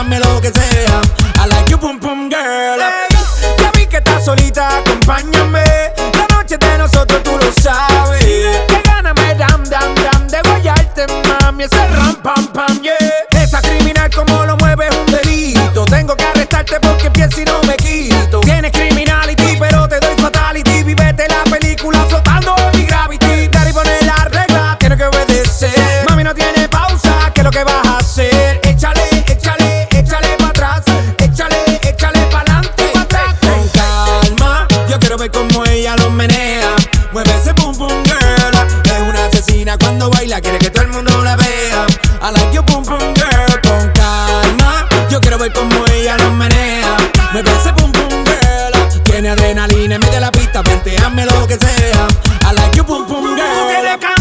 Hazme lo que sea. I like you, boom, boom, girl. ya vi que estás solita, acompáñame. La noche de nosotros tú lo sabes. Que gana me dam, dam, dam de guayarte, mami. Ese ram, pam, pam, yeah. Esa criminal como lo mueve un delito. Tengo que arrestarte porque pienso y no me quito. Tienes Mueve ese boom boom girl. Es una asesina cuando baila, quiere que todo el mundo la vea. I like you boom boom girl. Con calma, yo quiero ver cómo ella lo menea. Mueve ese boom boom girl. Tiene adrenalina, mete la pista, vente, hazme lo que sea. I like you boom boom girl.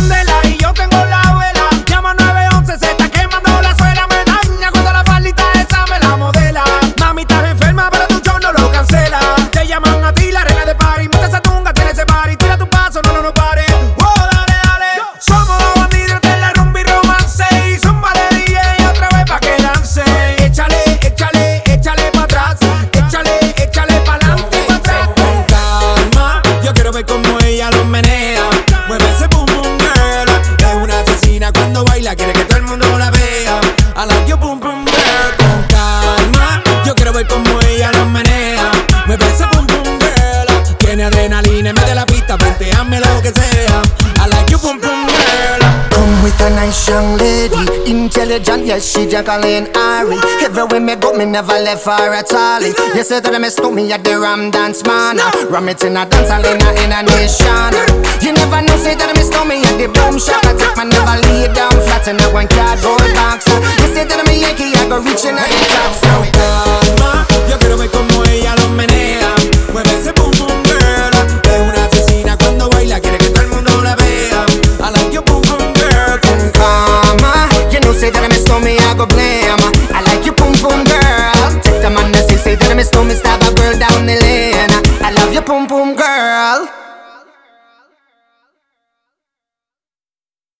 Tiene adrenalina, mete la pista, hazme lo que sea. I like you boom boom girl. Come with a nice young lady, intelligent, yes, she Jacqueline Ari. Everywhere me go, me never left her at all. You say that me stole me at the Ram Dance Man. Ram it in a dance hall in a, nation. You never know, say that me stole me at the boom shop. I take my never lay down flat in a one cardboard box. You say that me Yankee, I go reaching at the top. So tinha problema.